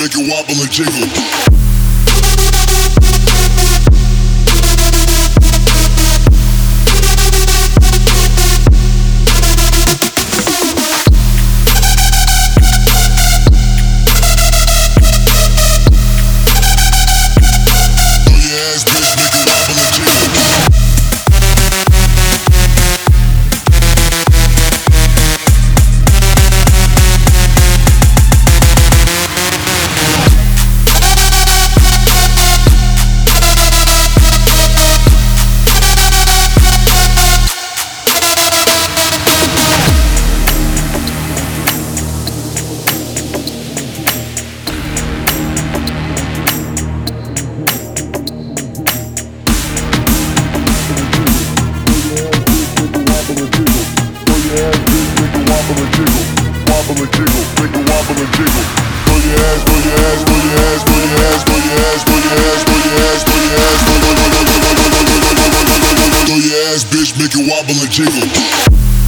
make it wobble and jiggle. ass bitch, make it wobble and jiggle.